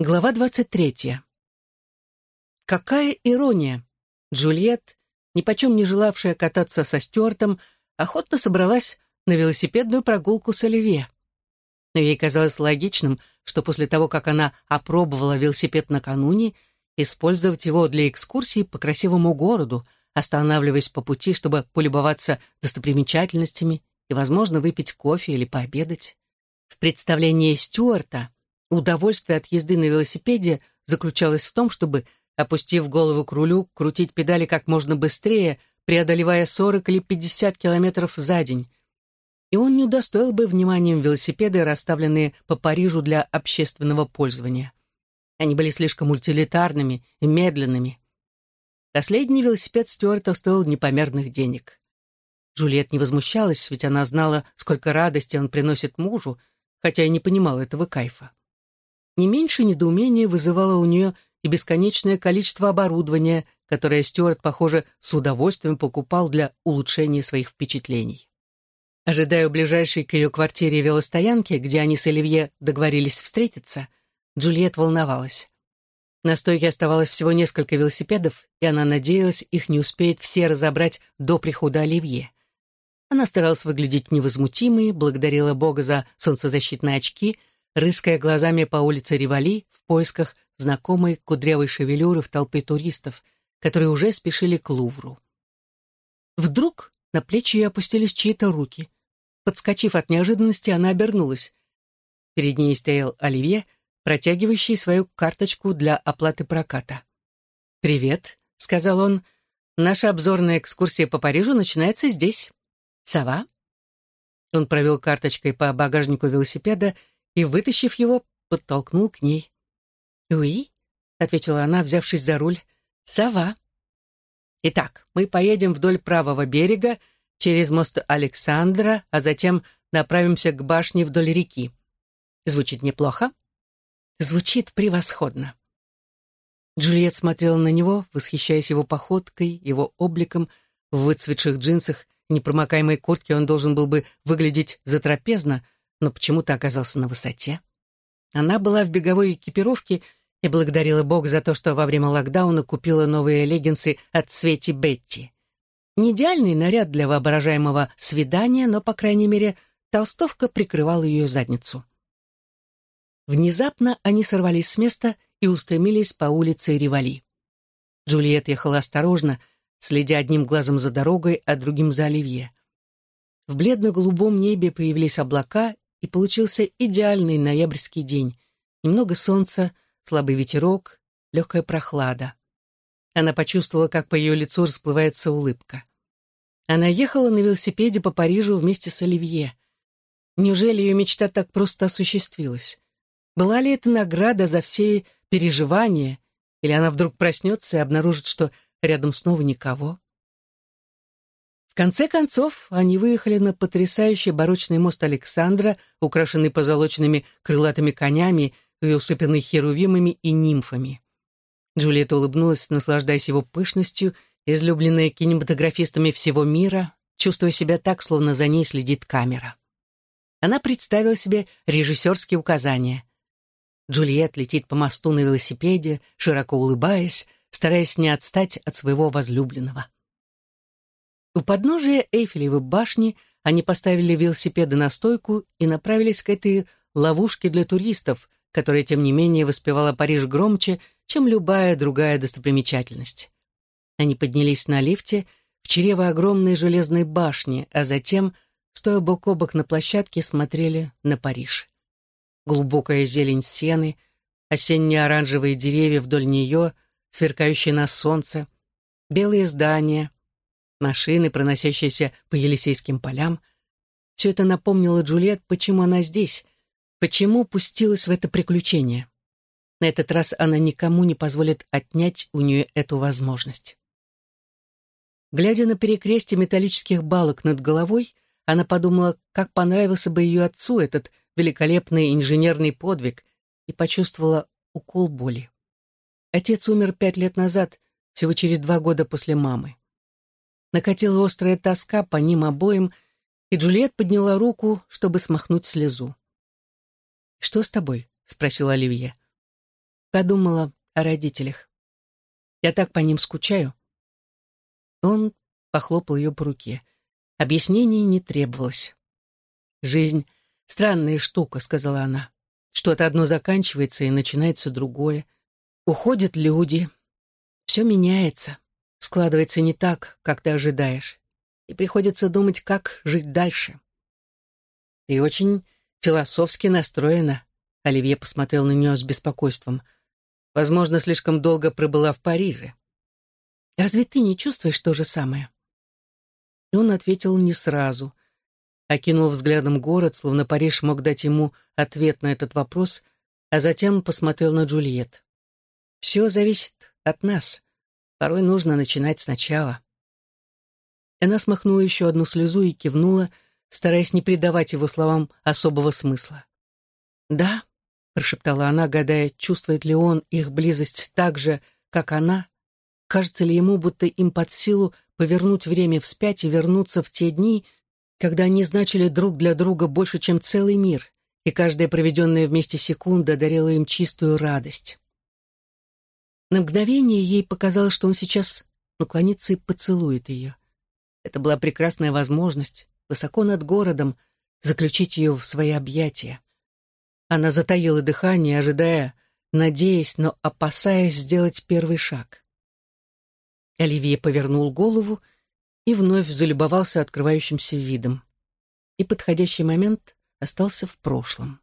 Глава двадцать третья. Какая ирония! Джульет, нипочем не желавшая кататься со Стюартом, охотно собралась на велосипедную прогулку с Оливье. Но ей казалось логичным, что после того, как она опробовала велосипед накануне, использовать его для экскурсии по красивому городу, останавливаясь по пути, чтобы полюбоваться достопримечательностями и, возможно, выпить кофе или пообедать. В представлении Стюарта Удовольствие от езды на велосипеде заключалось в том, чтобы, опустив голову к рулю, крутить педали как можно быстрее, преодолевая 40 или 50 километров за день. И он не удостоил бы вниманием велосипеды, расставленные по Парижу для общественного пользования. Они были слишком утилитарными и медленными. Последний велосипед Стюарта стоил непомерных денег. Джульет не возмущалась, ведь она знала, сколько радости он приносит мужу, хотя и не понимала этого кайфа. Не меньше недоумения вызывало у нее и бесконечное количество оборудования, которое Стюарт, похоже, с удовольствием покупал для улучшения своих впечатлений. Ожидая ближайшей к ее квартире велостоянки, где они с Оливье договорились встретиться, Джульет волновалась. На стойке оставалось всего несколько велосипедов, и она надеялась, их не успеет все разобрать до прихода Оливье. Она старалась выглядеть невозмутимой, благодарила Бога за солнцезащитные очки — рыская глазами по улице Ривали в поисках знакомой кудрявой шевелюры в толпе туристов, которые уже спешили к Лувру. Вдруг на плечи ее опустились чьи-то руки. Подскочив от неожиданности, она обернулась. Перед ней стоял Оливье, протягивающий свою карточку для оплаты проката. «Привет», — сказал он, — «наша обзорная экскурсия по Парижу начинается здесь. Сова?» Он провел карточкой по багажнику велосипеда и, вытащив его, подтолкнул к ней. «Уи», — ответила она, взявшись за руль, — «сова». «Итак, мы поедем вдоль правого берега, через мост Александра, а затем направимся к башне вдоль реки. Звучит неплохо?» «Звучит превосходно». Джульет смотрела на него, восхищаясь его походкой, его обликом, в выцветших джинсах непромокаемой куртке он должен был бы выглядеть затрапезно, но почему-то оказался на высоте. Она была в беговой экипировке и благодарила Бога за то, что во время локдауна купила новые леггинсы от Свети Бетти. Не идеальный наряд для воображаемого свидания, но, по крайней мере, толстовка прикрывала ее задницу. Внезапно они сорвались с места и устремились по улице Ривали. Джульет ехала осторожно, следя одним глазом за дорогой, а другим за Оливье. В бледно-голубом небе появились облака, и получился идеальный ноябрьский день. Немного солнца, слабый ветерок, легкая прохлада. Она почувствовала, как по ее лицу расплывается улыбка. Она ехала на велосипеде по Парижу вместе с Оливье. Неужели ее мечта так просто осуществилась? Была ли это награда за все переживания, или она вдруг проснется и обнаружит, что рядом снова никого? Конце концов, они выехали на потрясающий барочный мост Александра, украшенный позолоченными крылатыми конями и усыпанный херувимами и нимфами. Джульетта улыбнулась, наслаждаясь его пышностью, излюбленная кинематографистами всего мира, чувствуя себя так, словно за ней следит камера. Она представила себе режиссерские указания. Джульет летит по мосту на велосипеде, широко улыбаясь, стараясь не отстать от своего возлюбленного. У подножия Эйфелевой башни они поставили велосипеды на стойку и направились к этой ловушке для туристов, которая, тем не менее, воспевала Париж громче, чем любая другая достопримечательность. Они поднялись на лифте в чрево огромной железной башни, а затем, стоя бок о бок на площадке, смотрели на Париж. Глубокая зелень сены, осенние оранжевые деревья вдоль нее, сверкающие на солнце, белые здания, машины, проносящиеся по Елисейским полям. Все это напомнило Джульет, почему она здесь, почему пустилась в это приключение. На этот раз она никому не позволит отнять у нее эту возможность. Глядя на перекрестие металлических балок над головой, она подумала, как понравился бы ее отцу этот великолепный инженерный подвиг, и почувствовала укол боли. Отец умер пять лет назад, всего через два года после мамы. Накатила острая тоска по ним обоим, и Джульет подняла руку, чтобы смахнуть слезу. «Что с тобой?» — спросил Оливье. подумала о родителях. Я так по ним скучаю. Он похлопал ее по руке. Объяснений не требовалось. «Жизнь — странная штука», — сказала она. «Что-то одно заканчивается, и начинается другое. Уходят люди. Все меняется, складывается не так, как ты ожидаешь. И приходится думать, как жить дальше». «Ты очень философски настроена», — Оливье посмотрел на нее с беспокойством. «Возможно, слишком долго пробыла в Париже». «Разве ты не чувствуешь то же самое?» И он ответил не сразу. Окинул взглядом город, словно Париж мог дать ему ответ на этот вопрос, а затем посмотрел на Джульет. «Все зависит от нас. Порой нужно начинать сначала». Она смахнула еще одну слезу и кивнула, стараясь не придавать его словам особого смысла. «Да», — прошептала она, гадая, чувствует ли он их близость так же, как она, кажется ли ему, будто им под силу повернуть время вспять и вернуться в те дни, когда они значили друг для друга больше, чем целый мир, и каждая проведенная вместе секунда дарила им чистую радость. На мгновение ей показалось, что он сейчас наклонится и поцелует ее. Это была прекрасная возможность, высоко над городом, заключить ее в свои объятия. Она затаила дыхание, ожидая, надеясь, но опасаясь сделать первый шаг. Оливье повернул голову и вновь залюбовался открывающимся видом. И подходящий момент остался в прошлом.